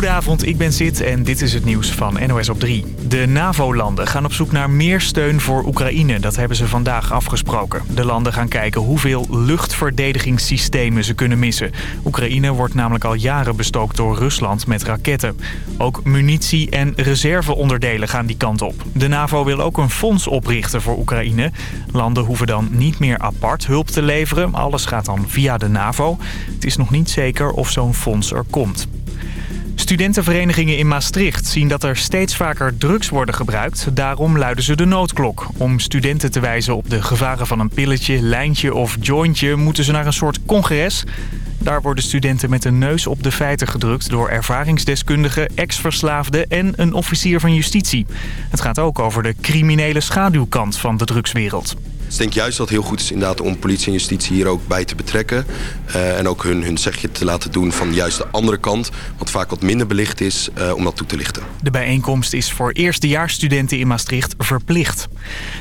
Goedenavond, ik ben Sid en dit is het nieuws van NOS op 3. De NAVO-landen gaan op zoek naar meer steun voor Oekraïne. Dat hebben ze vandaag afgesproken. De landen gaan kijken hoeveel luchtverdedigingssystemen ze kunnen missen. Oekraïne wordt namelijk al jaren bestookt door Rusland met raketten. Ook munitie en reserveonderdelen gaan die kant op. De NAVO wil ook een fonds oprichten voor Oekraïne. Landen hoeven dan niet meer apart hulp te leveren. Alles gaat dan via de NAVO. Het is nog niet zeker of zo'n fonds er komt. Studentenverenigingen in Maastricht zien dat er steeds vaker drugs worden gebruikt. Daarom luiden ze de noodklok. Om studenten te wijzen op de gevaren van een pilletje, lijntje of jointje... moeten ze naar een soort congres. Daar worden studenten met een neus op de feiten gedrukt... door ervaringsdeskundigen, ex-verslaafden en een officier van justitie. Het gaat ook over de criminele schaduwkant van de drugswereld. Ik denk juist dat het heel goed is inderdaad om politie en justitie hier ook bij te betrekken. Uh, en ook hun, hun zegje te laten doen van juist de andere kant. Wat vaak wat minder belicht is, uh, om dat toe te lichten. De bijeenkomst is voor eerstejaarsstudenten in Maastricht verplicht.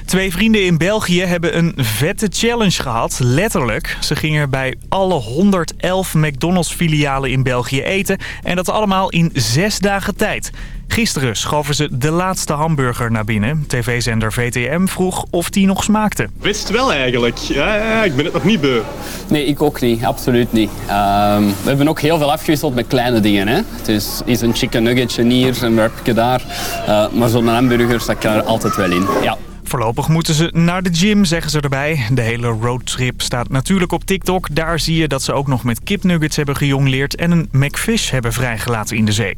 Twee vrienden in België hebben een vette challenge gehad. Letterlijk. Ze gingen bij alle 111 McDonald's filialen in België eten. En dat allemaal in zes dagen tijd. Gisteren schoven ze de laatste hamburger naar binnen. TV-zender VTM vroeg of die nog smaakte. Wist wel eigenlijk. Ja, ja, ik ben het nog niet beu. Nee, ik ook niet. Absoluut niet. Um, we hebben ook heel veel afgewisseld met kleine dingen. Hè? Het is, is een chicken nuggetje hier, een werpje daar. Uh, maar zo'n hamburger, dat kan er altijd wel in. Ja. Voorlopig moeten ze naar de gym, zeggen ze erbij. De hele roadtrip staat natuurlijk op TikTok. Daar zie je dat ze ook nog met kipnuggets hebben gejongleerd... en een McFish hebben vrijgelaten in de zee.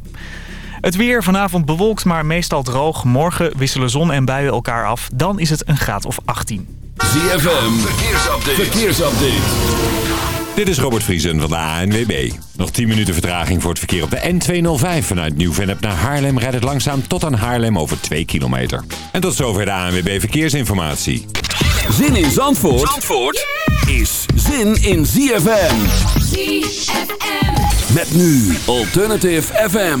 Het weer vanavond bewolkt, maar meestal droog. Morgen wisselen zon en buien elkaar af. Dan is het een graad of 18. ZFM, verkeersupdate. verkeersupdate. Dit is Robert Vriesen van de ANWB. Nog 10 minuten vertraging voor het verkeer op de N205 vanuit Nieuw-Vennep naar Haarlem. Rijdt het langzaam tot aan Haarlem over 2 kilometer. En tot zover de ANWB Verkeersinformatie. Zin in Zandvoort, Zandvoort is zin in ZFM. ZFM. Met nu Alternative FM.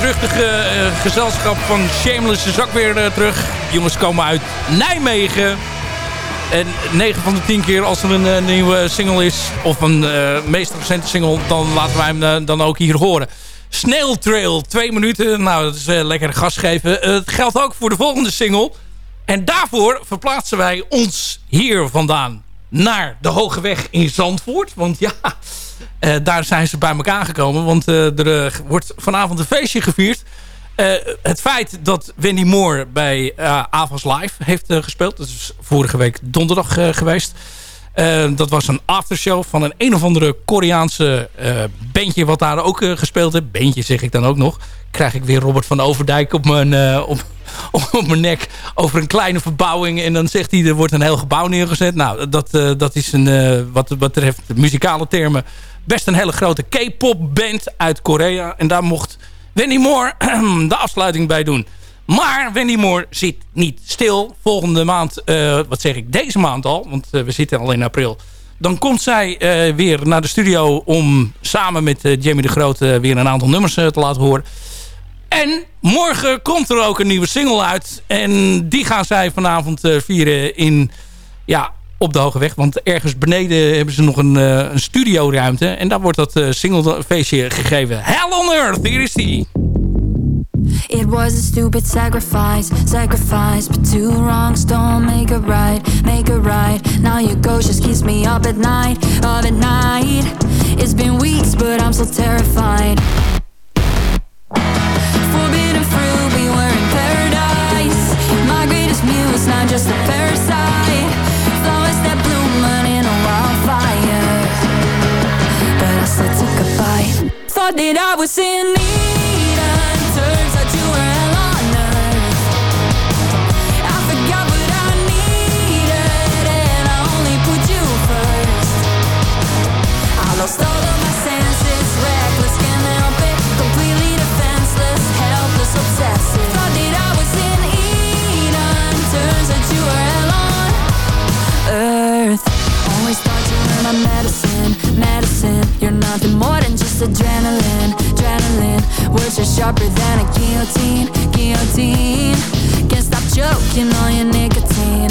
luidruchtige uh, gezelschap van Shameless is ook weer uh, terug. jongens komen uit Nijmegen. En 9 van de 10 keer als er een uh, nieuwe single is... of een meest recente single... dan laten wij hem dan ook hier horen. Snail Trail, twee minuten. Nou, dat is lekker gas geven. het geldt ook voor de volgende single. En daarvoor verplaatsen wij ons hier vandaan... naar de Hoge Weg in Zandvoort. Want ja... Uh, daar zijn ze bij elkaar gekomen. Want uh, er uh, wordt vanavond een feestje gevierd. het feit dat Wendy Moore bij Avas Live heeft gespeeld. Dat is vorige week donderdag geweest. dat was een aftershow van een een of andere Koreaanse bandje wat daar ook gespeeld heeft. Bandje zeg ik dan ook nog. Krijg ik weer Robert van Overdijk op mijn, op, op mijn nek over een kleine verbouwing. En dan zegt hij er wordt een heel gebouw neergezet. Nou, dat, dat is een, wat, wat betreft muzikale termen best een hele grote K-pop band uit Korea. En daar mocht Wendy Moore de afsluiting bij doen. Maar Wendy Moore zit niet stil. Volgende maand, uh, wat zeg ik, deze maand al. Want we zitten al in april. Dan komt zij weer naar de studio om samen met Jamie de Groot weer een aantal nummers te laten horen. En morgen komt er ook een nieuwe single uit. En die gaan zij vanavond vieren in, ja, op de Hoge Weg. Want ergens beneden hebben ze nog een, een studioruimte. En daar wordt dat singlefeestje gegeven. Hell on Earth, hier is die. It was a stupid sacrifice, sacrifice But two wrongs don't make it right, make it right Now your ghost just keeps me up at night, up at night It's been weeks but I'm still terrified that blue in a wildfire. But I said took a fight Thought did I was in need my medicine Medicine. You're nothing more than just adrenaline Adrenaline. Words are sharper than a guillotine Guillotine. Can't stop choking on your nicotine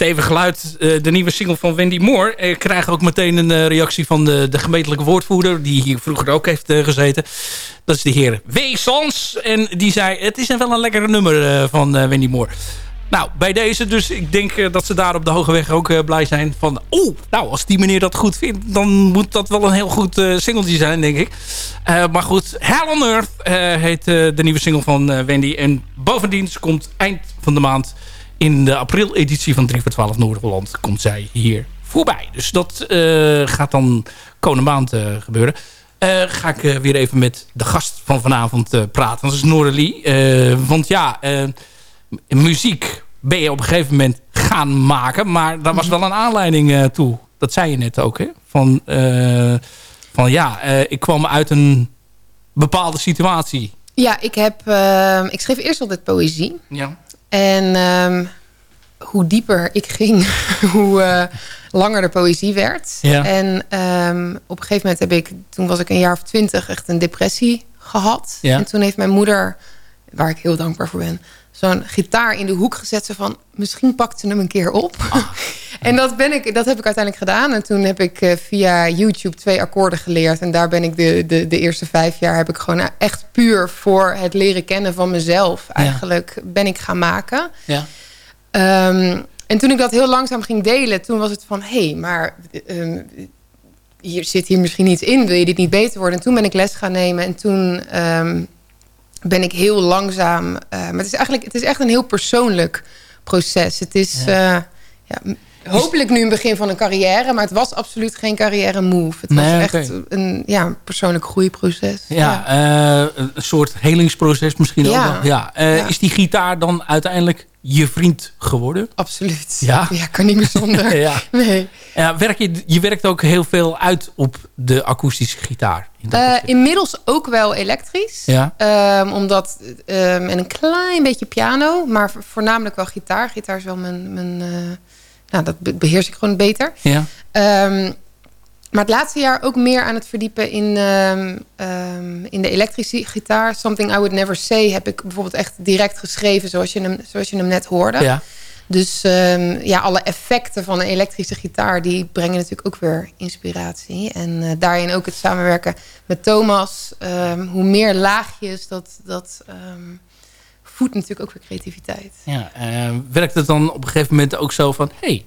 Stevig geluid, uh, de nieuwe single van Wendy Moore. Ik krijg ook meteen een uh, reactie van de, de gemeentelijke woordvoerder... die hier vroeger ook heeft uh, gezeten. Dat is de heer W. En die zei, het is wel een lekkere nummer van Wendy Moore. Nou, bij deze dus. Ik denk dat ze daar op de Hoge Weg ook blij zijn. Van, oh, nou, als die meneer dat goed vindt... dan moet dat wel een heel goed singeltje zijn, denk ik. maar goed, Hell on Earth heet de nieuwe single van Wendy. En bovendien komt eind van de maand in de april-editie van 3 voor 12 Noord-Holland komt zij hier voorbij. Dus dat uh, gaat dan komende maand uh, gebeuren. Uh, ga ik weer even met de gast van vanavond praten. Dat is Noralie. want ja, muziek ben je op een gegeven moment gaan maken. Maar daar was wel een aanleiding toe. Dat zei je net ook, hè? Van, van ja, ik kwam uit een bepaalde situatie. Ja, ik, heb, ik schreef eerst altijd poëzie. Ja. En um, hoe dieper ik ging, hoe uh, langer de poëzie werd. Ja. En um, op een gegeven moment heb ik, toen was ik een jaar of twintig, echt een depressie gehad. Ja. En toen heeft mijn moeder, waar ik heel dankbaar voor ben, zo'n gitaar in de hoek gezet. Ze van, misschien pakt ze hem een keer op. Ah. en dat, ben ik, dat heb ik uiteindelijk gedaan. En toen heb ik uh, via YouTube twee akkoorden geleerd. En daar ben ik de, de, de eerste vijf jaar... heb ik gewoon echt puur voor het leren kennen van mezelf... eigenlijk ja. ben ik gaan maken. Ja. Um, en toen ik dat heel langzaam ging delen... toen was het van, hé, hey, maar... Um, hier zit hier misschien iets in. Wil je dit niet beter worden? En toen ben ik les gaan nemen. En toen... Um, ben ik heel langzaam... Uh, maar het is eigenlijk het is echt een heel persoonlijk proces. Het is ja. Ja, hopelijk nu een begin van een carrière... maar het was absoluut geen carrière move. Het nee, was okay. echt een ja, persoonlijk groeiproces. Ja, ja. Uh, een soort helingsproces misschien ja. ook nog. Ja. Uh, ja. Is die gitaar dan uiteindelijk je vriend geworden. Absoluut. Ja? Ja, kan niet meer zonder. ja. Nee. Ja, werk je, je werkt ook heel veel uit op de akoestische gitaar. In Eh, inmiddels ook wel elektrisch. Ja. Ehm, omdat, ehm, en een klein beetje piano, maar vo- voornamelijk wel gitaar. Gitaar is wel mijn, mijn eh, nou, dat be- beheers ik gewoon beter. ja. Ehm, maar het laatste jaar ook meer aan het verdiepen in, ehm, ehm, in de elektrische gitaar. Something I Would Never Say heb ik bijvoorbeeld echt direct geschreven zoals je hem, zoals je hem net hoorde. ja. Dus ehm, ja, alle effecten van een elektrische gitaar... die brengen natuurlijk ook weer inspiratie. En eh, daarin ook het samenwerken met Thomas. Hoe meer laagjes, dat, dat voedt natuurlijk ook weer creativiteit. Ja, eh, werkt het dan op een gegeven moment ook zo van... hey,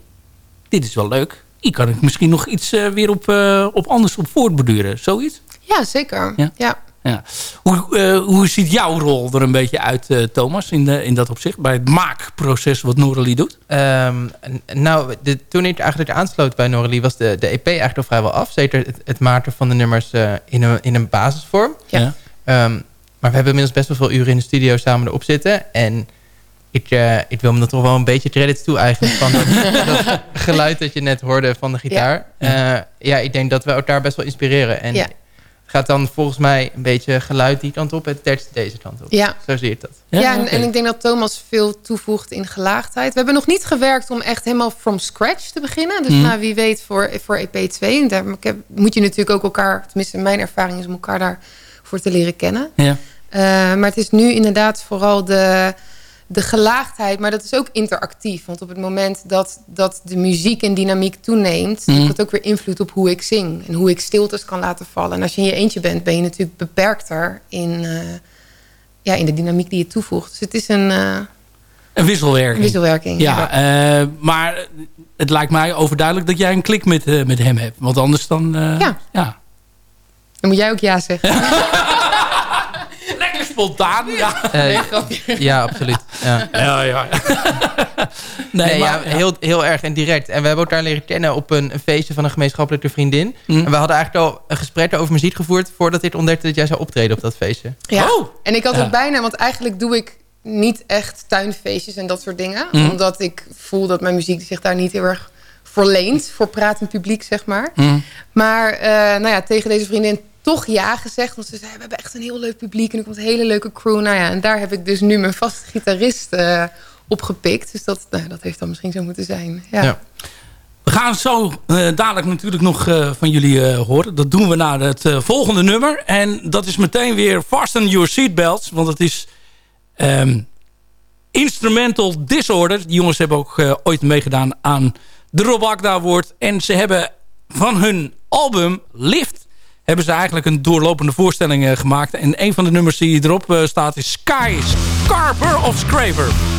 dit is wel leuk. Hier kan ik misschien nog iets eh, weer op, eh, op anders op voortborduren. Zoiets? Ja, zeker. Ja? Ja. Ja. Hoe, eh, hoe ziet jouw rol er een beetje uit, eh, Thomas, in, de, in dat opzicht? Bij het maakproces wat Noralie doet? Ehm, nou, de, toen ik eigenlijk aansloot bij Noralie... was de, de EP eigenlijk al vrijwel af. Zeker het, het maken van de nummers in, een, in een basisvorm. Ja. Ehm, maar we hebben inmiddels best wel veel uren in de studio samen erop zitten. En ik, eh, ik wil me er toch wel een beetje credits toe eigenlijk. Van dat, dat geluid dat je net hoorde van de gitaar. Ja, ja ik denk dat we elkaar best wel inspireren. En Ja. het gaat dan volgens mij een beetje geluid die kant op... en tekst deze kant op. Ja. Zo zie ik dat. Ja, en, ik denk dat Thomas veel toevoegt in gelaagdheid. We hebben nog niet gewerkt om echt helemaal from scratch te beginnen. Dus Mhm. nou, wie weet voor, voor EP2. En daar ik heb- moet je natuurlijk ook elkaar... tenminste mijn ervaring is om elkaar daarvoor te leren kennen. Ja. Eh, maar het is nu inderdaad vooral de, de gelaagdheid. Maar dat is ook interactief. Want op het moment dat, dat de muziek en dynamiek toeneemt... Mhm. heeft dat ook weer invloed op hoe ik zing. En hoe ik stiltes kan laten vallen. En als je in je eentje bent, ben je natuurlijk beperkter... in, eh, ja, in de dynamiek die je toevoegt. Dus het is een eh, Een wisselwerking. wisselwerking. Ja, eh, maar het lijkt mij overduidelijk dat jij een klik met, met hem hebt. Want anders dan... Ja. ja. Dan moet jij ook ja zeggen. Spontaan. Ja, Eh, ja, absoluut. Ja. ja. ja. nee, Nee, maar, ja, Heel, heel erg en direct. En we hebben elkaar leren kennen op een, een feestje van een gemeenschappelijke vriendin. Mm. En we hadden eigenlijk al een gesprek over muziek gevoerd... voordat ik ontdekte dat jij zou optreden op dat feestje. Ja. Oh. En ik had Ja. ook bijna, want eigenlijk doe ik niet echt tuinfeestjes en dat soort dingen. Mhm. Omdat ik voel dat mijn muziek zich daar niet heel erg voor leent. Voor pratend publiek, zeg maar. Mm. Maar eh, nou ja, tegen deze vriendin toch ja gezegd. Want ze zei, we hebben echt een heel leuk publiek. En er komt een hele leuke crew. Nou ja, en daar heb ik dus nu mijn vaste gitarist eh opgepikt. Dus dat, nou, dat heeft dan misschien zo moeten zijn. Ja. Ja. We gaan zo eh, dadelijk natuurlijk nog eh, van jullie horen. Dat doen we naar het volgende nummer. En dat is meteen weer Fasten Your Seatbelts. Want het is ehm, Instrumental Disorder. Die jongens hebben ook ooit meegedaan aan de Rob Agda. En ze hebben van hun album Lift... hebben ze eigenlijk een doorlopende voorstelling eh, gemaakt. En een van de nummers die erop eh, staat is Sky Scarper of Scraper.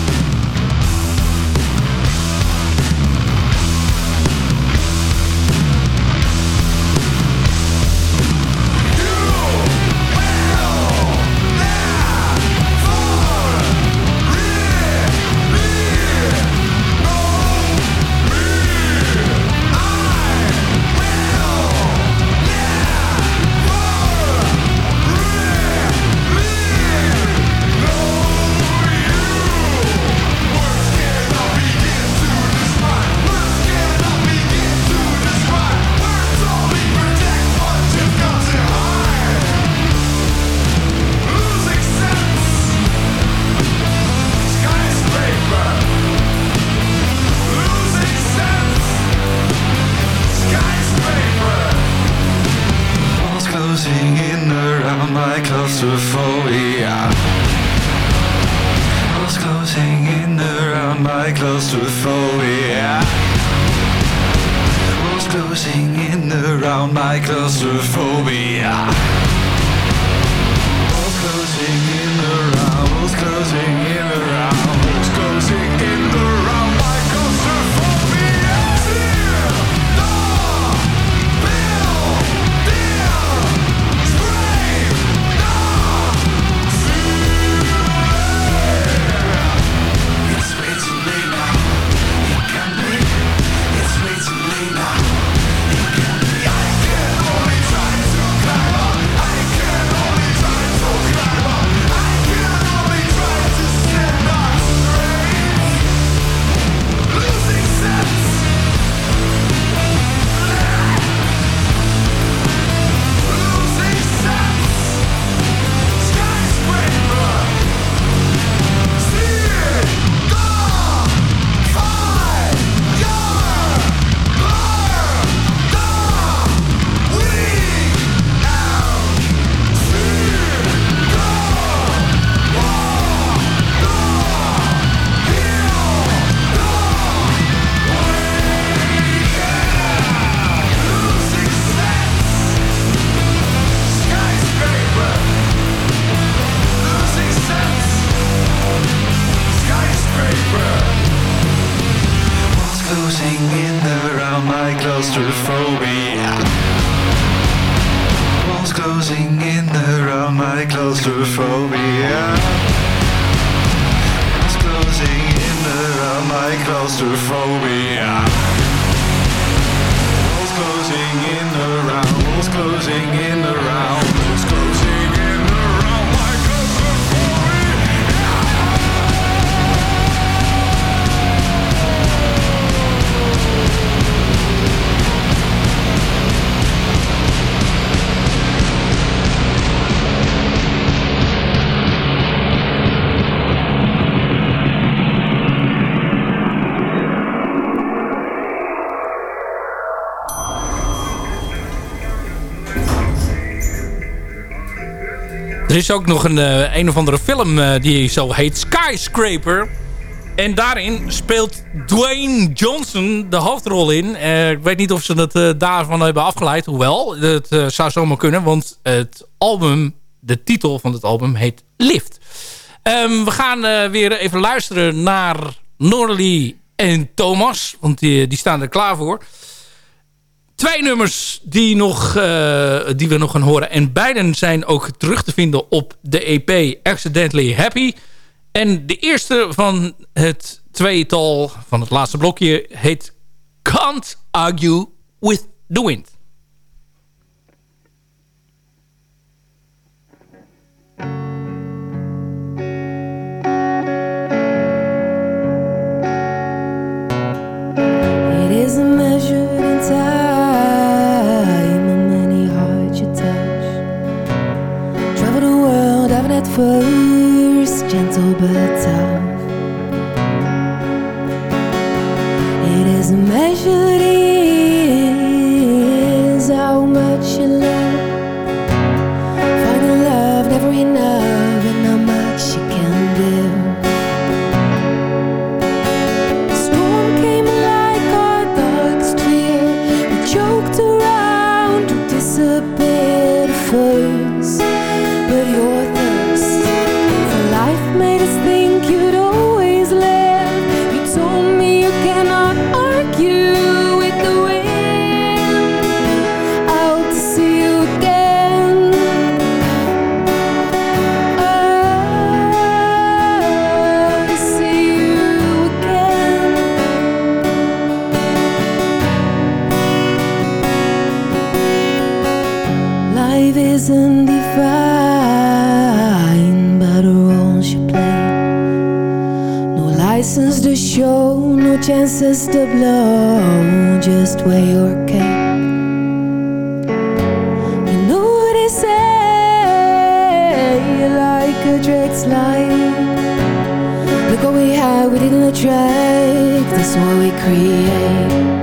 Er is ook nog een, eh, een of andere film eh, die zo heet Skyscraper. En daarin speelt Dwayne Johnson de hoofdrol in. Eh, ik weet niet of ze dat daarvan hebben afgeleid. Hoewel, dat zou zomaar kunnen. Want het album, de titel van het album heet Lift. Ehm, we gaan weer even luisteren naar Norley en Thomas. Want die, die staan er klaar voor twee nummers die, nog, eh, die we nog gaan horen. En beiden zijn ook terug te vinden op de EP Accidentally Happy. En de eerste van het tweetal van het laatste blokje heet Can't Argue With The Wind. chances to blow just where you're kept. You know what they say, like a drake's light. Look what we had, we didn't attract, that's what we create.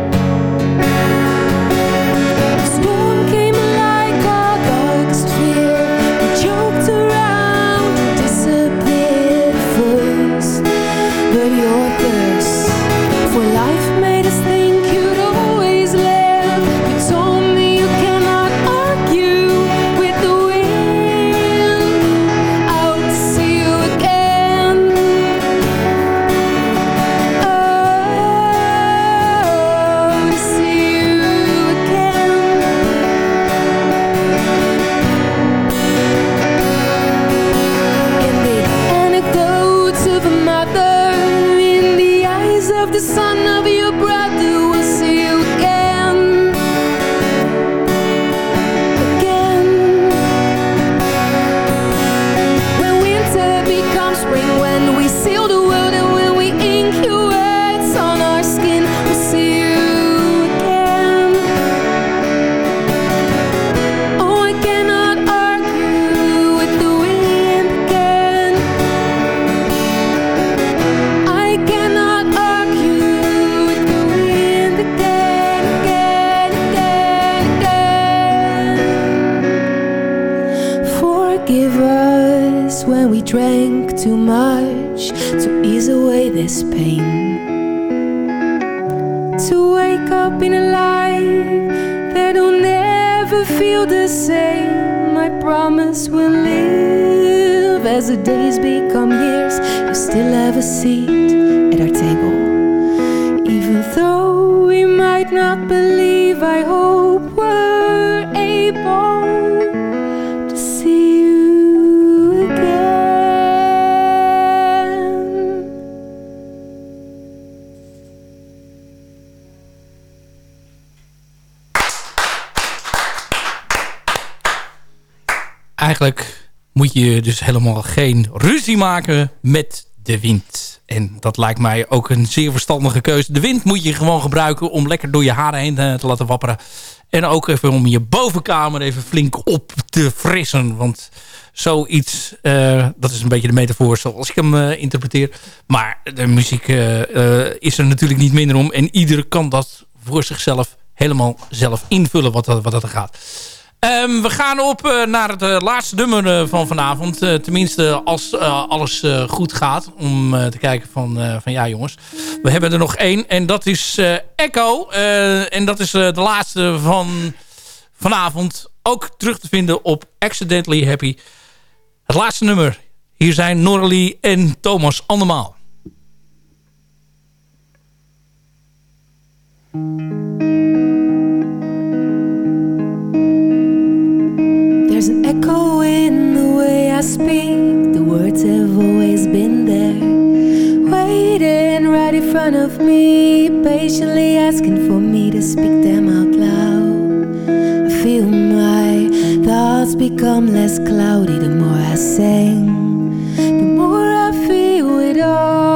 seat at our table. Even though we might not believe, I hope we're able to see you again. Eigenlijk moet je dus helemaal geen ruzie maken met de wind. En dat lijkt mij ook een zeer verstandige keuze. De wind moet je gewoon gebruiken om lekker door je haren heen eh, te laten wapperen. En ook even om je bovenkamer even flink op te frissen. Want zoiets, eh, dat is een beetje de metafoor zoals ik hem eh, interpreteer. Maar de muziek is er natuurlijk niet minder om. En ieder kan dat voor zichzelf helemaal zelf invullen wat dat, wat dat er gaat. Ehm, we gaan op eh, naar het eh, laatste nummer eh, van vanavond. Tenminste, als alles goed gaat. Om te kijken van, van ja jongens. We hebben er nog één. En dat is Echo. En dat is de laatste van vanavond. Ook terug te vinden op Accidentally Happy. Het laatste nummer. Hier zijn Norley en Thomas Andermaal. There's an echo in the way I speak. The words have always been there. Waiting right in front of me. Patiently asking for me to speak them out loud. I feel my thoughts become less cloudy the more I sing. The more I feel it all.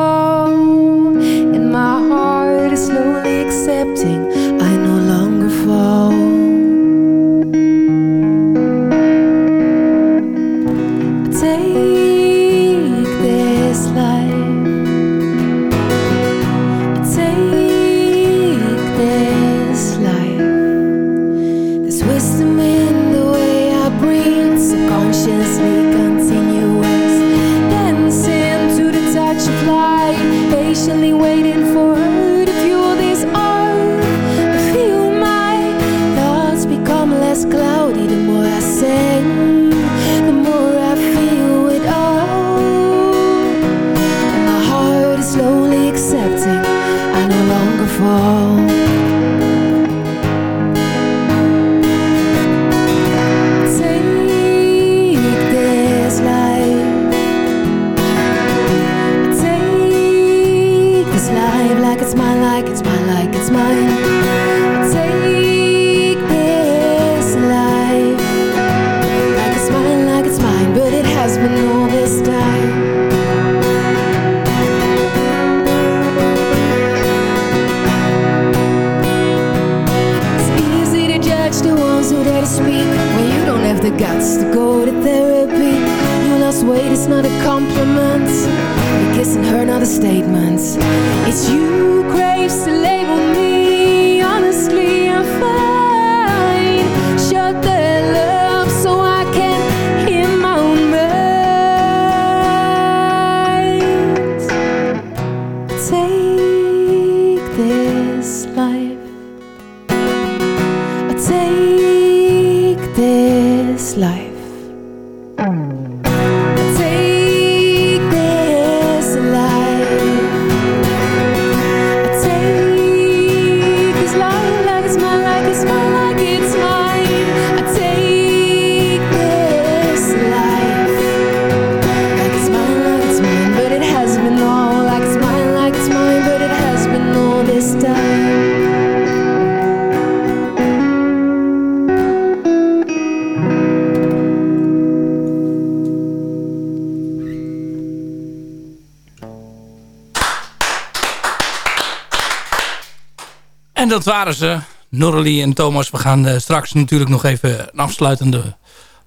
Dat waren ze, Norrelie en Thomas. We gaan eh, straks natuurlijk nog even een afsluitende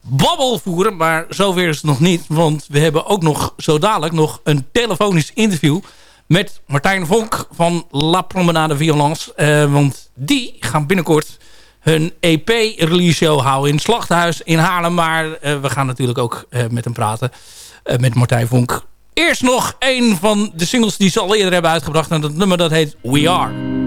babbel voeren. Maar zover is het nog niet. Want we hebben ook nog zo dadelijk nog een telefonisch interview... met Martijn Vonk van La Promenade Violence. Eh, want die gaan binnenkort hun EP-release show houden in Slachthuis in Haarlem. Maar eh, we gaan natuurlijk ook met hem praten. met Martijn Vonk. Eerst nog een van de singles die ze al eerder hebben uitgebracht. En dat nummer dat heet We Are.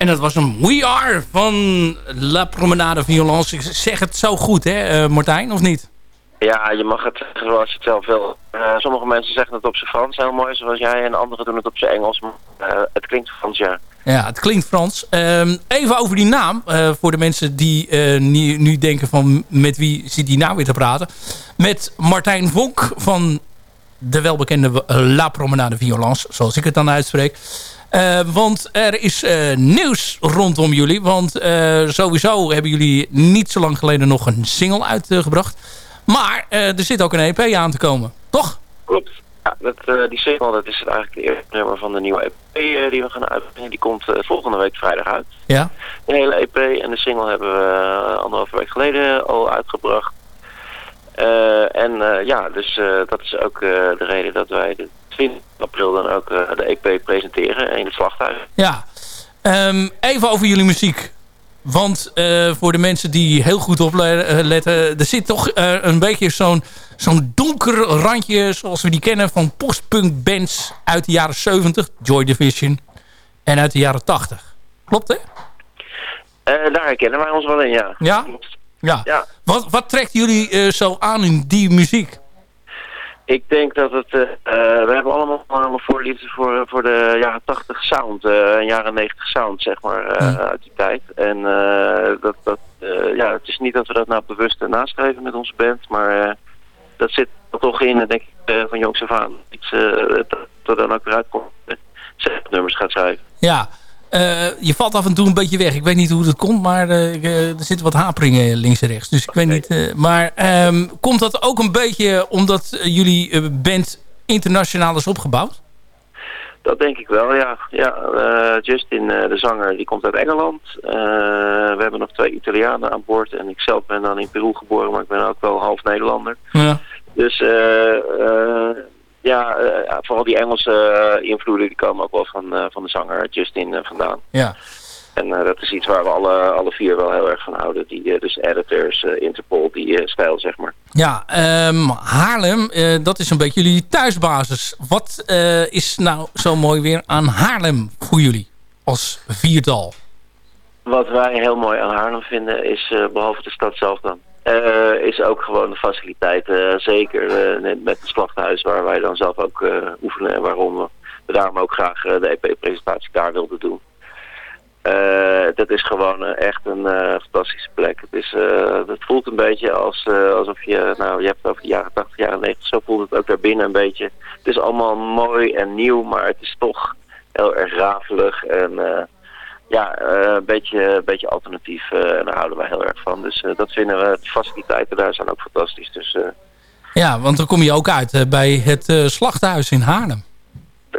En dat was een We Are van La Promenade Violence. Ik zeg het zo goed, hè, eh, Martijn, of niet? Ja, je mag het zeggen zoals je het zelf wil. Eh, sommige mensen zeggen het op zijn Frans heel mooi, zoals jij. En anderen doen het op zijn Engels. Maar eh, het klinkt Frans, ja. Ja, het klinkt Frans. Ehm, even over die naam. voor de mensen die nu, nu denken van met wie zit die nou weer te praten. Met Martijn Vonk van de welbekende La Promenade Violence. Zoals ik het dan uitspreek. Eh, want er is eh, nieuws rondom jullie. Want eh, sowieso hebben jullie niet zo lang geleden nog een single uitgebracht. maar er zit ook een EP aan te komen. Toch? Klopt. Ja, dat, die single dat is eigenlijk de eerste nummer van de nieuwe EP die we gaan uitbrengen. Die komt volgende week vrijdag uit. Ja. De hele EP en de single hebben we anderhalve week geleden al uitgebracht. En ja, dus dat is ook de reden dat wij de 20 april dan ook eh, de EP presenteren in het slachthuis. Ja, Ehm, even over jullie muziek. Want eh, voor de mensen die heel goed opletten... er zit toch eh, een beetje zo'n zo'n donker randje... zoals we die kennen van postpunk bands uit de jaren 70. Joy Division. En uit de jaren 80. Klopt hè? Eh, daar herkennen wij ons wel in, ja. Ja? Ja. Ja. Wat, wat trekt jullie eh, zo aan in die muziek? Ik denk dat het... eh, eh, we hebben allemaal een voorliefde voor, voor de jaren 80 sound. eh, en jaren 90 sound, zeg maar, eh, uit die tijd. En eh, dat, dat, eh, ja, het is niet dat we dat nou bewust nastreven met onze band. Maar eh, dat zit er toch in, denk ik, eh, van jongs af aan. Iets eh, dat, er dan ook weer uitkomt. eh, nummers gaat schrijven. Ja, eh, je valt af en toe een beetje weg. Ik weet niet hoe dat komt, maar eh, eh, er zitten wat haperingen links en rechts. Dus ik weet niet. maar ehm, komt dat ook een beetje omdat jullie band internationaal is opgebouwd? Dat denk ik wel, ja. ja Justin, de zanger, die komt uit Engeland. We hebben nog twee Italianen aan boord. En ik zelf ben dan in Peru geboren, maar ik ben ook wel half Nederlander. Ja. Dus eh, ja, eh, vooral die Engelse eh, invloeden die komen ook wel van, eh, van de zanger Justin vandaan. Ja. En dat is iets waar we alle, alle vier wel heel erg van houden. Die, dus editors, Interpol, die stijl zeg maar. Ja, ehm, Haarlem, dat is een beetje jullie thuisbasis. Wat is nou zo mooi weer aan Haarlem voor jullie als viertal? Wat wij heel mooi aan Haarlem vinden is, eh, behalve de stad zelf dan, eh, is ook gewoon de faciliteiten. eh, zeker net met het slachthuis waar wij dan zelf ook oefenen en waarom we, daarom ook graag de EP-presentatie daar wilden doen. Dat is gewoon echt een fantastische plek. Het, is, het voelt een beetje als, alsof je, nou je hebt het over de jaren 80, jaren 90, zo voelt het ook daarbinnen een beetje. Het is allemaal mooi en nieuw, maar het is toch heel erg rafelig en ja, eh, een beetje, een beetje alternatief. eh, en daar houden wij heel erg van. Dus eh, dat vinden we, de faciliteiten daar zijn ook fantastisch. Dus Ja, want dan kom je ook uit bij het slachthuis in Haarlem.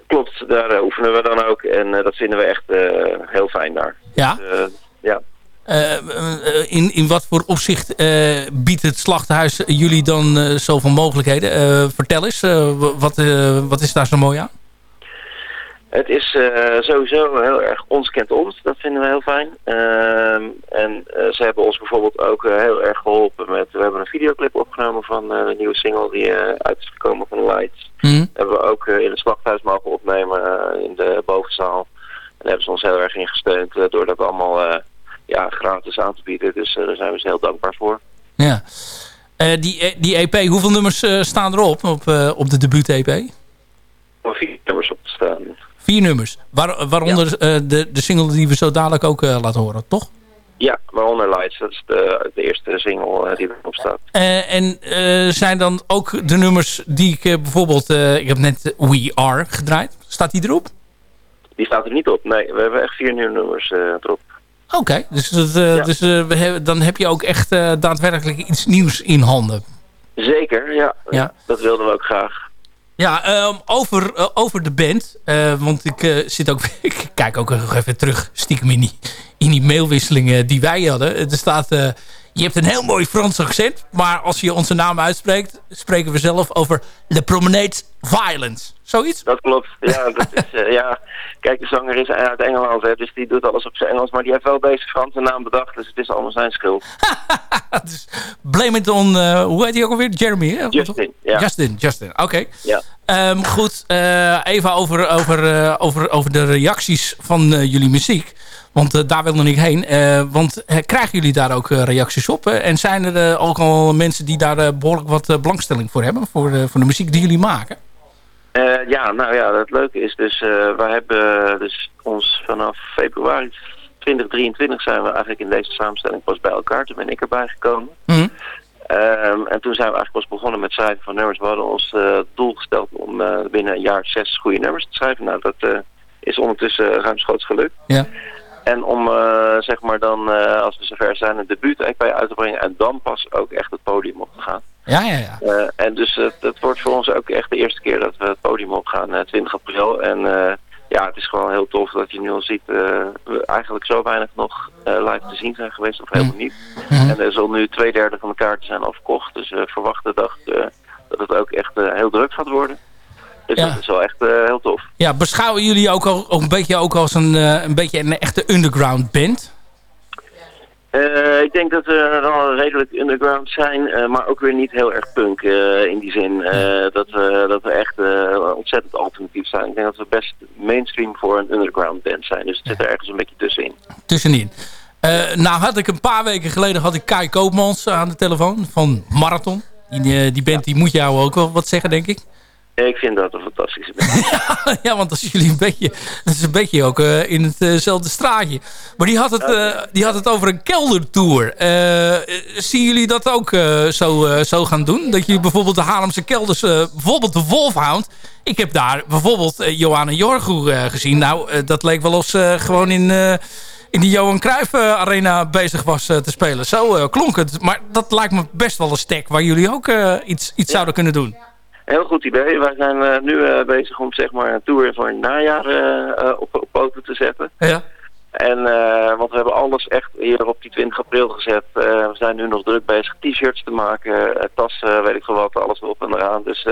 klopt, daar oefenen we dan ook. En dat vinden we echt heel fijn daar. Ja? Dus, ja. In, in wat voor opzicht biedt het slachthuis jullie dan eh, zoveel mogelijkheden? Vertel eens, wat, wat is daar zo mooi aan? Het is eh, sowieso heel erg ons kent ons. Dat vinden we heel fijn. Ehm, en eh, ze hebben ons bijvoorbeeld ook eh, heel erg geholpen met... We hebben een videoclip opgenomen van de nieuwe single die uit is gekomen van Lights. Hm? Hebben we ook in het slachthuis mogen opnemen in de bovenzaal. En daar hebben ze ons heel erg in gesteund eh, door dat allemaal ja, gratis aan te bieden. Dus daar zijn we ze heel dankbaar voor. Ja. Die, die EP, hoeveel nummers staan erop op, op de debuut-EP? Vier nummers op te staan. Vier nummers. Waar, waaronder eh, de, de single die we zo dadelijk ook eh, laten horen, toch? Ja, waaronder Lights. Dat is de, de eerste single eh, die erop staat. En zijn dan ook de nummers die ik bijvoorbeeld... ik heb net We Are gedraaid. Staat die erop? Die staat er niet op. Nee, we hebben echt vier nieuwe nummers erop. Oké, dus, dat, dus we hebben, dan heb je ook echt daadwerkelijk iets nieuws in handen. Zeker, ja. Ja. Dat wilden we ook graag. Ja, ehm, over, eh, over de band. eh, want ik eh, zit ook. ik kijk ook even terug, stiekem in in die mailwisselingen die wij hadden. Er staat. Je hebt een heel mooi Frans accent. Maar als je onze naam uitspreekt. spreken we zelf over Le Promenade Violence. Zoiets? Dat klopt. Ja, dat is, eh, ja. Kijk, de zanger is uit Engeland, hè, dus die doet alles op zijn Engels. Maar die heeft wel deze Franse naam bedacht, dus het is allemaal zijn schuld. Blame it on, eh, hoe heet hij ook alweer? Jeremy, hè? Justin, ja. Justin, Justin, oké. Ja. Ehm, goed, eh, even over, over, over, over de reacties van jullie muziek. Want eh, daar wilde ik heen. Eh, want eh, krijgen jullie daar ook reacties op? En zijn er ook al mensen die daar eh, behoorlijk wat belangstelling voor hebben? Voor, de voor de muziek die jullie maken? Ja, nou ja, het leuke is dus, uh, wij hebben dus ons vanaf februari 2023 zijn we eigenlijk in deze samenstelling pas bij elkaar. Toen ben ik erbij gekomen. Mhm. Ehm, en toen zijn we eigenlijk pas begonnen met schrijven van nummers. We hadden ons eh, doel gesteld om binnen een jaar zes goede nummers te schrijven. Nou, dat is ondertussen ruimschoots gelukt. Ja. En om, eh, zeg maar dan, eh, als we zover zijn, een debuut-EP uit te brengen. En dan pas ook echt het podium op te gaan. Ja, ja, ja. Eh, en dus het het wordt voor ons ook echt de eerste keer dat we het podium opgaan, eh 20 april. En ja, het is gewoon heel tof dat je nu al ziet, we eigenlijk zo weinig nog live te zien zijn geweest, of helemaal niet. En er zal nu twee derde van de kaarten zijn afgekocht, dus we verwachten eh, dat het ook echt heel druk gaat worden. Dus Ja. dat is wel echt eh, heel tof. Ja, beschouwen jullie ook, al, ook een beetje ook als een, eh, een beetje een echte underground band? Eh, ik denk dat we wel redelijk underground zijn, maar ook weer niet heel erg punk in die zin. dat, we, dat we echt ontzettend alternatief zijn. Ik denk dat we best mainstream voor een underground band zijn. Dus het zit er ergens een beetje tussenin. tussenin. Nou had ik een paar weken geleden had ik Kai Koopmans aan de telefoon van Marathon. Die, die band die moet jou ook wel wat zeggen, denk ik. Ik vind dat een fantastische band. ja, want dat is jullie een beetje, dat is een beetje ook eh, in hetzelfde straatje. Maar die had het, eh, die had het over een keldertour. Eh, eh, zien jullie dat ook eh, zo, eh, zo gaan doen? Dat jullie bijvoorbeeld de Haarlemse kelders, eh, bijvoorbeeld de Wolfhound. Ik heb daar bijvoorbeeld Johanna Jorgoe eh, gezien. Nou, eh, dat leek wel of ze gewoon in, eh, in de Johan Cruijff eh, Arena bezig was eh, te spelen. Zo eh, klonk het. Maar dat lijkt me best wel een stek waar jullie ook eh, iets, iets zouden kunnen doen. Heel goed idee. Wij zijn eh, nu eh, bezig om zeg maar, een tour voor het najaar eh, op, op poten te zetten. Ja. En, want we hebben alles echt hier op die 20 april gezet. We zijn nu nog druk bezig t-shirts te maken, tassen, weet ik veel wat, alles erop en eraan. Dus,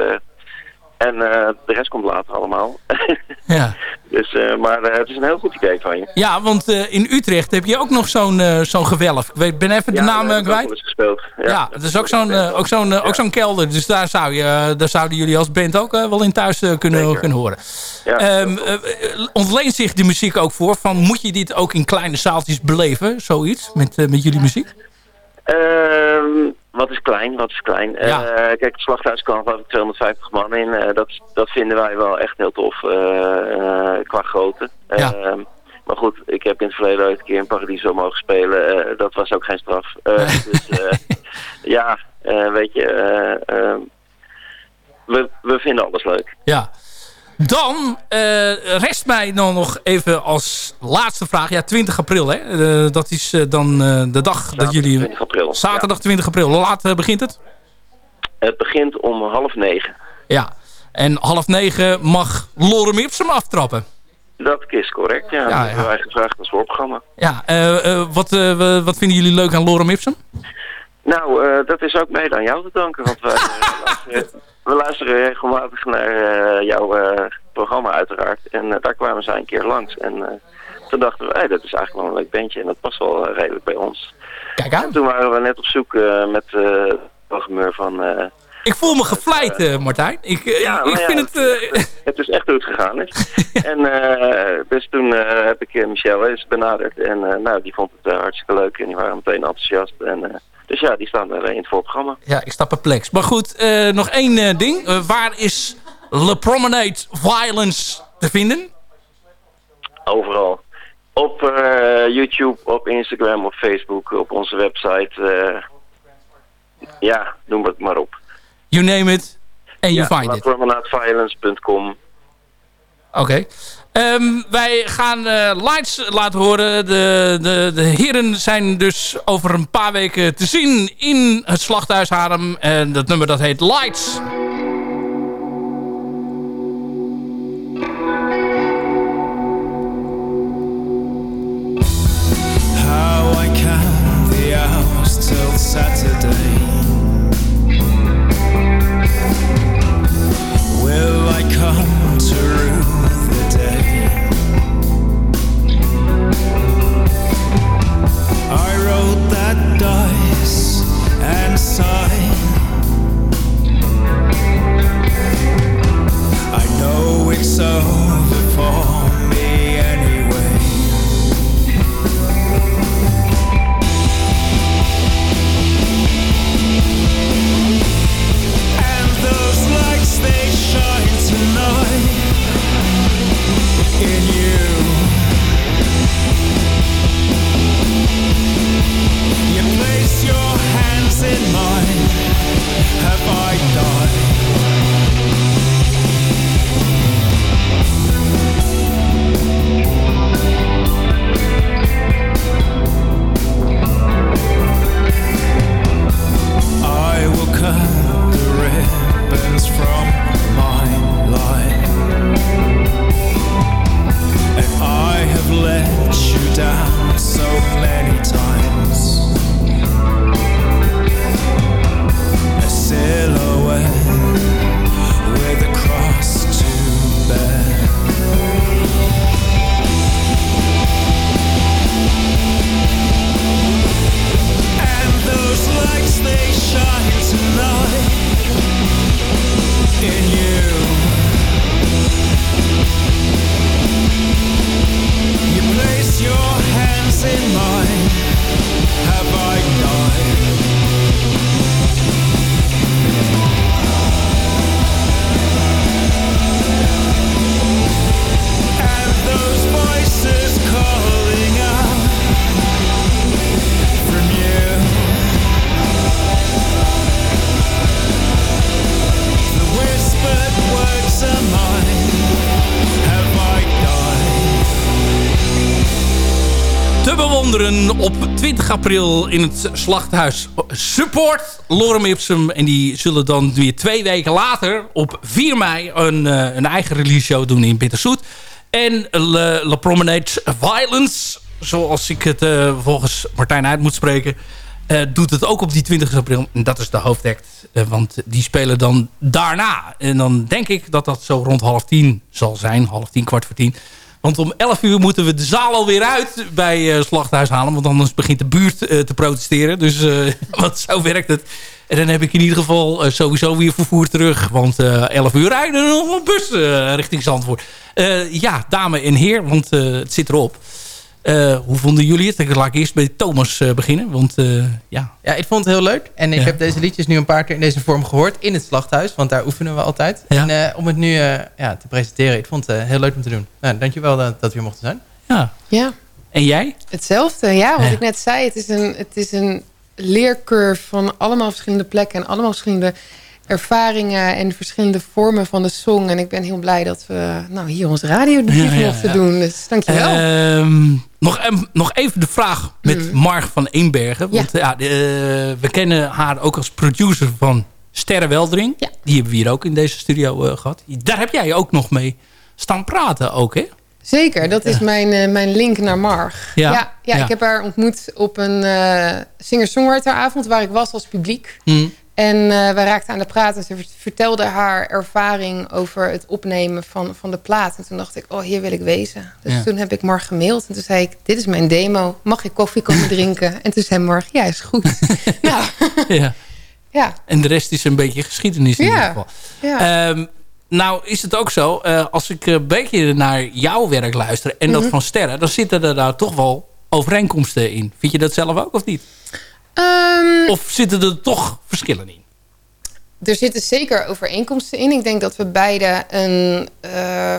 en eh, de rest komt later allemaal. Ja. dus, eh, maar eh, het is een heel goed idee van je. Ja, want in Utrecht heb je ook nog zo'n zo'n gewelf. Ik weet, ben even de Ja, naam kwijt. eens gespeeld. Ja, dat is ook zo'n ook zo'n ook zo'n kelder. Dus daar, zou je, daar zouden jullie als band ook wel in thuis kunnen, kunnen horen. Ehm, eh, eh, ontleent zich de muziek ook voor? Van, moet je dit ook in kleine zaaltjes beleven? Zoiets met, met jullie muziek? Ehm, wat is klein, wat is klein? Eh, kijk, het slachthuis kan geloof ik 250 man in. Eh, dat, dat vinden wij wel echt heel tof eh, qua grootte. Ehm, maar goed, ik heb in het verleden ooit een keer in Paradiso mogen spelen. Dat was ook geen straf. Dus ja, weet je, eh, ehm, we, we vinden alles leuk. Ja. Dan eh, rest mij dan nog even als laatste vraag. Ja, 20 april, hè? Eh, dat is eh, dan de dag dat jullie... 20 april. Zaterdag 20 april. Hoe laat begint het? Het begint om half negen. Ja. En half negen mag Lorem Ipsum aftrappen. Dat is correct, ja. Ja, dat ja. hebben wij gevraagd als voorprogramma. Ja, wat, wat vinden jullie leuk aan Lorem Ipsum? Nou, dat is ook mede aan jou te danken, want wij, we luisteren regelmatig naar eh, jouw eh, programma uiteraard. En eh, daar kwamen zij een keer langs. En toen dachten we, hey, dat is eigenlijk wel een leuk bandje en dat past wel redelijk bij ons. Kijk aan. En toen waren we net op zoek met het programmeur van... Ik voel me gevleid, Martijn. Ik, Ja, ik ja, vind het... eh, het is echt hoe het gegaan is. en eh, dus toen heb ik eh, Michel eens benaderd. En nou, die vond het hartstikke leuk en die waren meteen enthousiast. En, dus ja, die staan er in het voorprogramma. ja, ik sta perplex. Maar goed, eh, nog één eh, ding. Eh, waar is Le Promenade Violence te vinden? Overal. Op eh, YouTube, op Instagram, op Facebook, op onze website. eh, ja, noem het maar op. You name it. And you find it. promenadeviolence.com Oké. Ehm, wij gaan eh, lights laten horen. De, de, de heren zijn dus over een paar weken te zien in het Slachthuis Haarlem. En dat nummer dat heet Lights. How I the hours till Saturday. Will I come Wonderen 20 april in het slachthuis. Support Lorem Ipsum. En die zullen dan weer twee weken later op 4 mei een, eh, een eigen release show doen in Bitterzoet. En Le, Promenade Violence, zoals ik het eh, volgens Martijn uit moet spreken... eh, doet het ook op die 20 april. En dat is de hoofdact. want die spelen dan daarna. En dan denk ik dat dat zo rond half tien zal zijn. Half tien, kwart voor tien. Want om 11 uur moeten we de zaal alweer uit bij eh, Slachthuis halen. Want anders begint de buurt eh, te protesteren. Dus eh, want zo werkt het. En dan heb ik in ieder geval sowieso weer vervoer terug. Want eh 11 uur rijden nog een bus richting Zandvoort. Ja, dame en heer, want het zit erop. Eh, hoe vonden jullie het? Ik laat ik eerst bij Thomas eh, beginnen. Want eh, ja, Ja, ik vond het heel leuk. En ik Ja. heb deze liedjes nu een paar keer in deze vorm gehoord. In het slachthuis, want daar oefenen we altijd. En eh, om het nu eh, ja, te presenteren, ik vond het heel leuk om te doen. Nou, dankjewel dat, dat we hier mochten zijn. Ja. Ja. En jij? Hetzelfde, ja. Wat Ja. ik net zei, het is, een, het is een leercurve van allemaal verschillende plekken... en allemaal verschillende ervaringen en verschillende vormen van de song. En ik ben heel blij dat we nou, hier ons radio Ja, mochten ja. doen. Dus dankjewel. Ehm, nog, nog even de vraag met Marg van Eenbergen. Want ja. eh, we kennen haar ook als producer van Sterrenweldering. Die hebben we hier ook in deze studio eh, gehad. Daar heb jij ook nog mee staan praten ook, hè? Zeker, dat is mijn, eh, mijn link naar Marg. Ja. Ja, ik heb haar ontmoet op een singer-songwriteravond... waar ik was als publiek. Hm. En eh we raakten aan de praat en ze vert- vertelde haar ervaring over het opnemen van, van de plaat. En toen dacht ik, oh, hier wil ik wezen. Dus Ja. toen heb ik Marg gemaild en toen zei ik, dit is mijn demo. Mag ik koffie komen drinken? En toen zei Marg, ja, is goed. nou, ja. ja. En de rest is een beetje geschiedenis in Ja. ieder geval. Ja. Ehm, nou is het ook zo, eh, als ik een beetje naar jouw werk luister... en dat Mhm. van Sterren, dan zitten er daar toch wel overeenkomsten in. Vind je dat zelf ook of niet? Ehm, Of zitten er toch verschillen in? er zitten zeker overeenkomsten in. Ik denk dat we beide een, eh,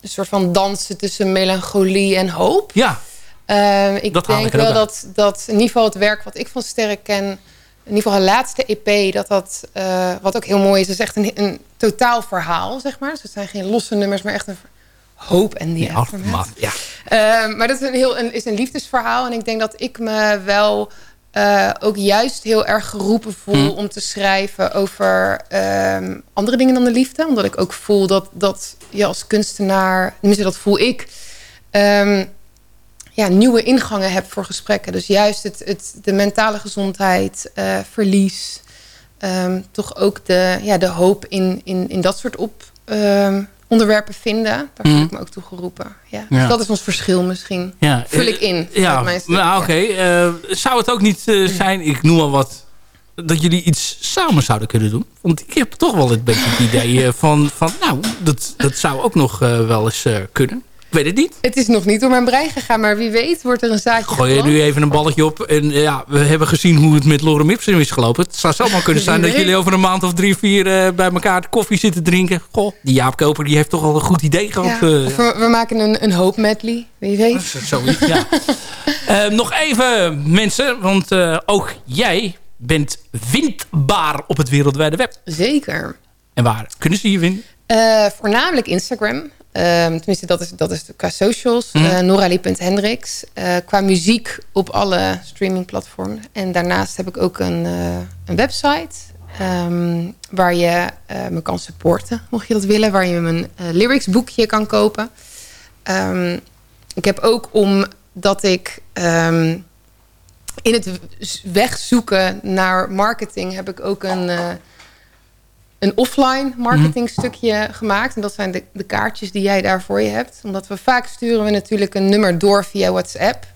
een soort van dansen tussen melancholie en hoop. Ja, Ehm, ik Dat denk ik wel dat, dat in ieder geval het werk wat ik van Sterren ken... in ieder geval haar laatste EP, dat dat... eh, wat ook heel mooi is, is echt een, een totaal verhaal, zeg maar. Dus het zijn geen losse nummers, maar echt een hoop en die ja, maar, ja. Ehm, maar dat is een, heel, een, is een liefdesverhaal. En ik denk dat ik me wel eh, ook juist heel erg geroepen voel... Hm. om te schrijven over ehm, andere dingen dan de liefde. Omdat ik ook voel dat, dat je als kunstenaar... tenminste, dat voel ik... ehm, ja, nieuwe ingangen hebt voor gesprekken. Dus juist het, het, de mentale gezondheid, eh, verlies... ehm, toch ook de, ja, de hoop in, in, in dat soort op, onderwerpen vinden. Daar voel Mhm. ik me ook toe geroepen. Ja. Ja. Dus dat is ons verschil misschien. Ja, Vul eh, ik in. Ja, nou oké. eh, zou het ook niet eh, zijn, ik noem maar wat... dat jullie iets samen zouden kunnen doen? Want ik heb toch wel een beetje het idee eh, van... van nou, dat, dat zou ook nog eh, wel eens eh, kunnen. Ik weet het niet. Het is nog niet door mijn brein gegaan, maar wie weet wordt er een zaadje Gooi je nu even een balletje op. En eh, ja, we hebben gezien hoe het met Lorem Ipsum is gelopen. Het zou zomaar kunnen zijn dat jullie over een maand of drie, vier... eh, bij elkaar koffie zitten drinken. Goh, die Jaap Koper die heeft toch wel een goed idee gehad. Ja. eh. We, we maken een, een hoop medley, wie weet. Zoiets, ja. Nog even, mensen, want ook jij bent vindbaar op het wereldwijde web. Zeker. En waar kunnen ze je vinden? Voornamelijk Instagram. Ehm, tenminste, dat is, dat is qua socials. Mhm. Eh Noralie.hendricks. Eh, qua muziek op alle streamingplatforms. En daarnaast heb ik ook een, eh, een website. ehm, waar je me kan supporten, mocht je dat willen. Waar je mijn eh, lyrics boekje kan kopen. Ehm, ik heb ook omdat ik... in het wegzoeken naar marketing heb ik ook een... een offline marketing stukje gemaakt. En dat zijn de, de kaartjes die jij daar voor je hebt. Omdat we vaak sturen we natuurlijk een nummer door via WhatsApp.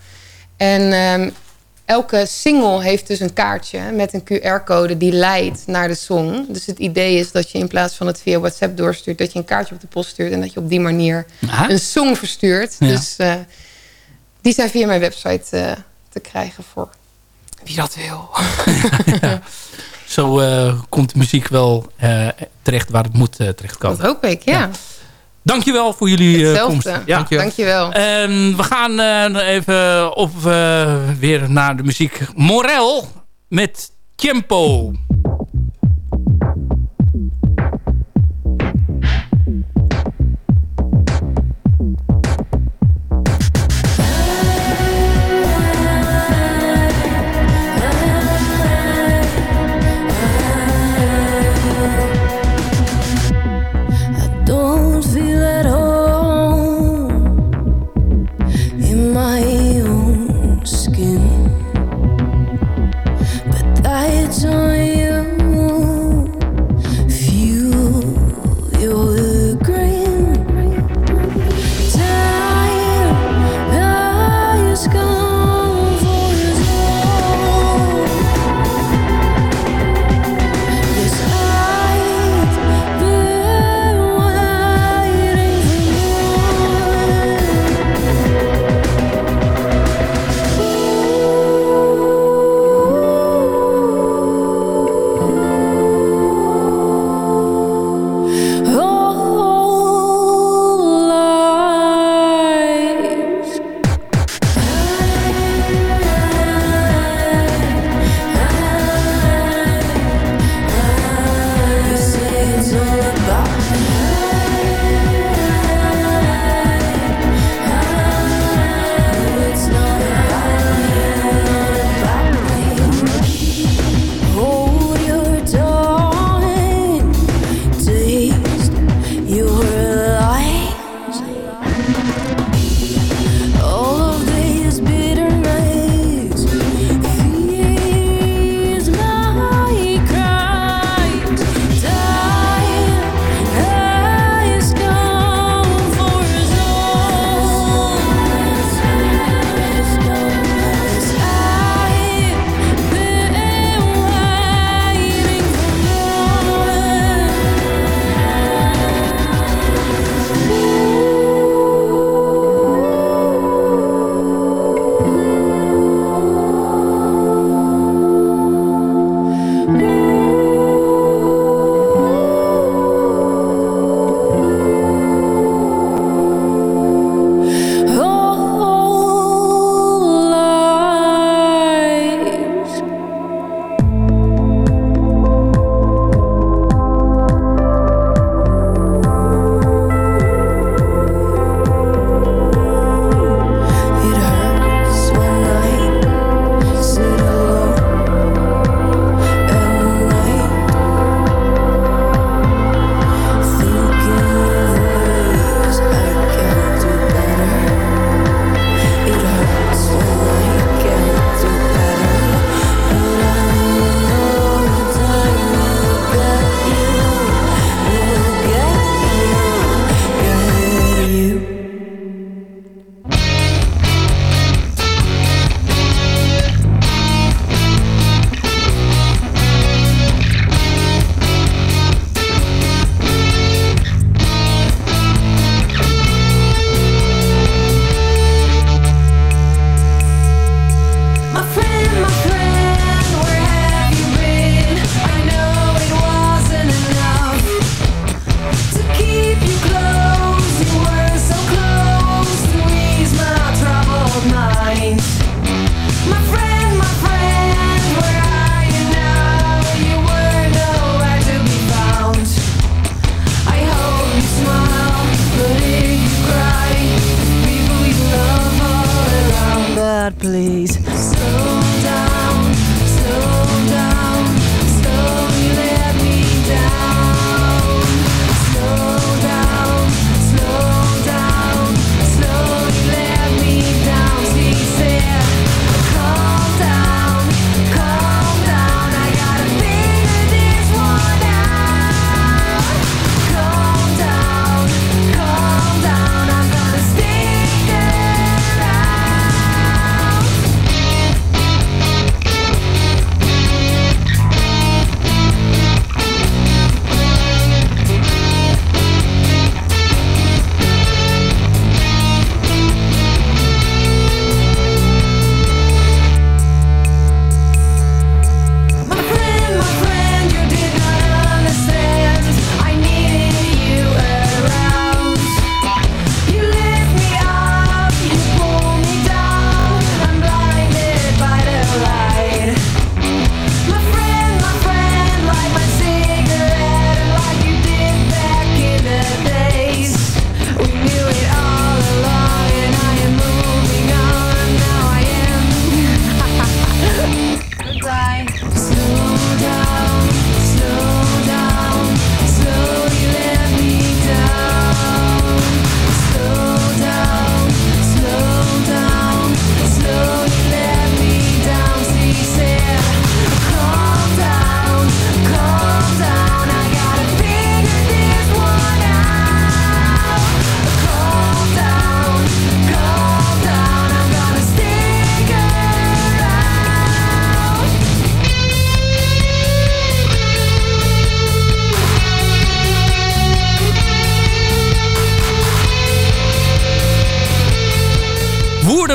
En ehm, elke single heeft dus een kaartje met een QR-code die leidt naar de song. Dus het idee is dat je in plaats van het via WhatsApp doorstuurt... dat je een kaartje op de post stuurt en dat je op die manier Aha. een song verstuurt. Ja. Dus eh, die zijn via mijn website eh, te krijgen voor wie dat wil. Zo eh, komt de muziek wel eh, terecht waar het moet eh, terechtkomen. Dat hoop ik, ja. Dankjewel voor jullie Hetzelfde. komst. Ja. Dankjewel. Ehm, we gaan even op, weer naar de muziek. Morel met Tempo.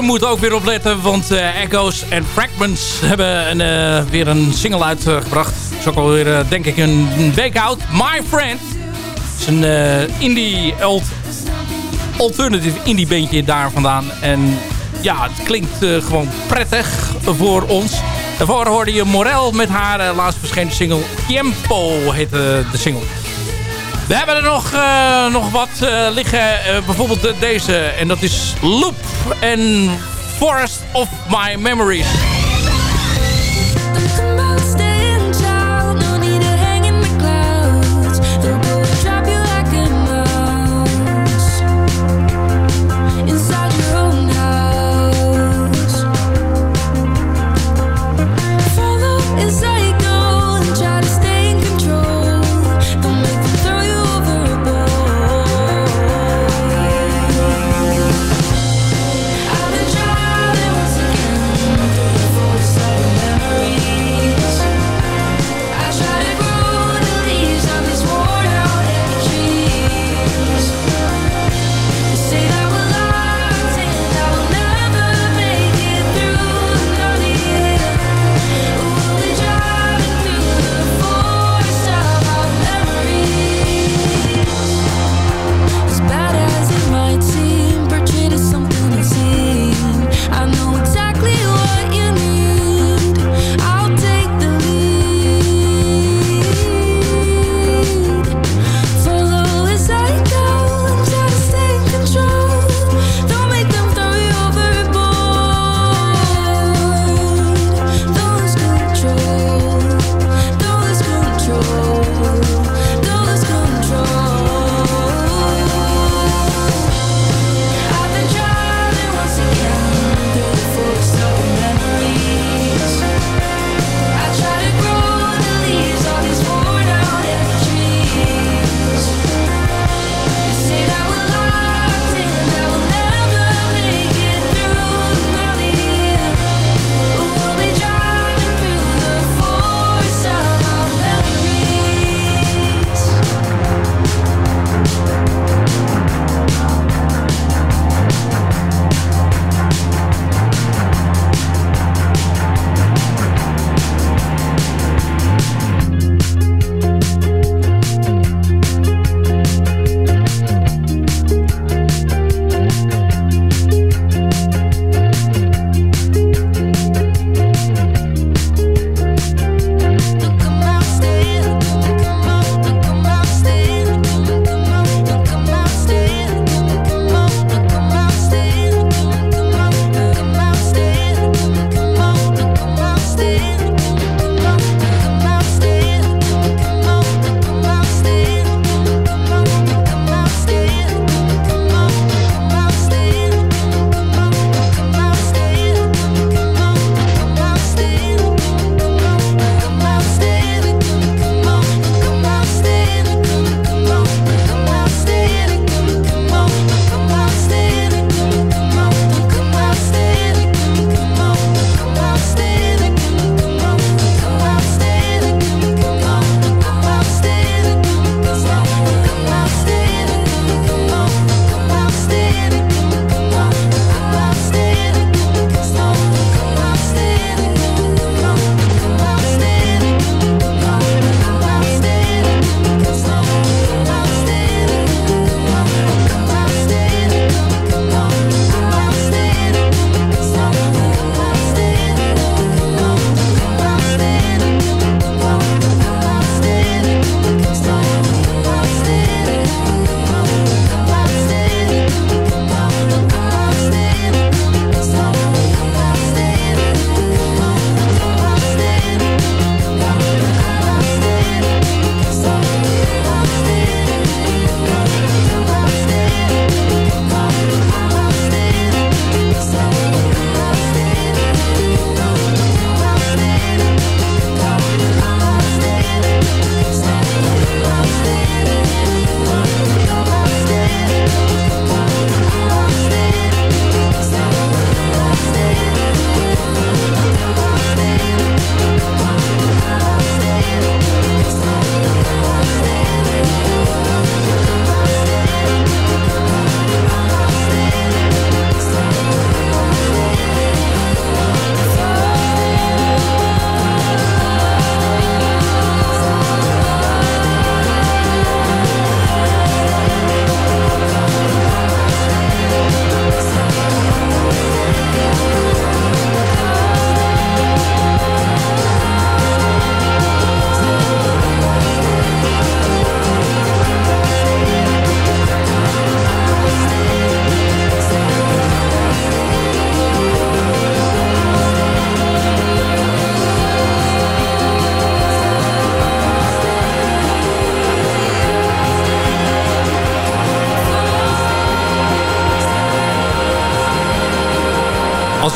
Woerden moet ook weer opletten, want eh, Echoes en Fragments hebben een, eh, weer een single uitgebracht. Is ook alweer, eh, denk ik, een, week. My Friend. Is een indie, alt, alternative indie bandje daar vandaan. En ja, het klinkt gewoon prettig voor ons. Daarvoor hoorde je Morel met haar laatst verschenen single Tiempo heette de single. We hebben er nog, eh, nog wat eh, liggen. Eh, bijvoorbeeld de- deze. En dat is Loop en Forest of My Memories.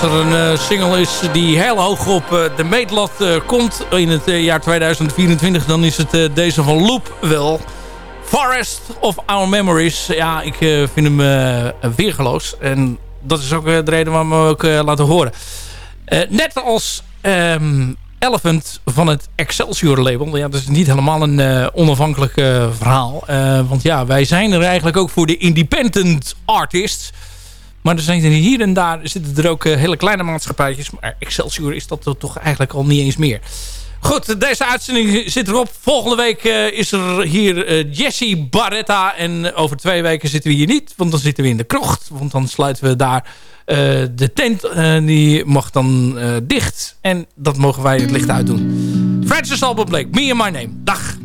Er een eh, single is die heel hoog op eh, de meetlat eh, komt in het jaar 2024... dan is het deze van Loop wel. Forest of Our Memories. Ja, ik vind hem weergeloos. En dat is ook de reden waarom we hem ook laten horen. Net als ehm, Elephant van het Excelsior label. Ja, dat is niet helemaal een onafhankelijk verhaal. Want ja, wij zijn er eigenlijk ook voor de independent artists. Maar er zijn er hier en daar zitten er ook eh, hele kleine maatschappijtjes. Maar Excelsior is dat toch eigenlijk al niet eens meer. Goed, deze uitzending zit erop. Volgende week eh, is er hier eh, Jesse Barretta. En over twee weken zitten we hier niet. Want dan zitten we in de krocht. Want dan sluiten we daar de tent. die mag dan dicht. En dat mogen wij het licht uitdoen. Francis Albert Blake, Me and My Name. Dag.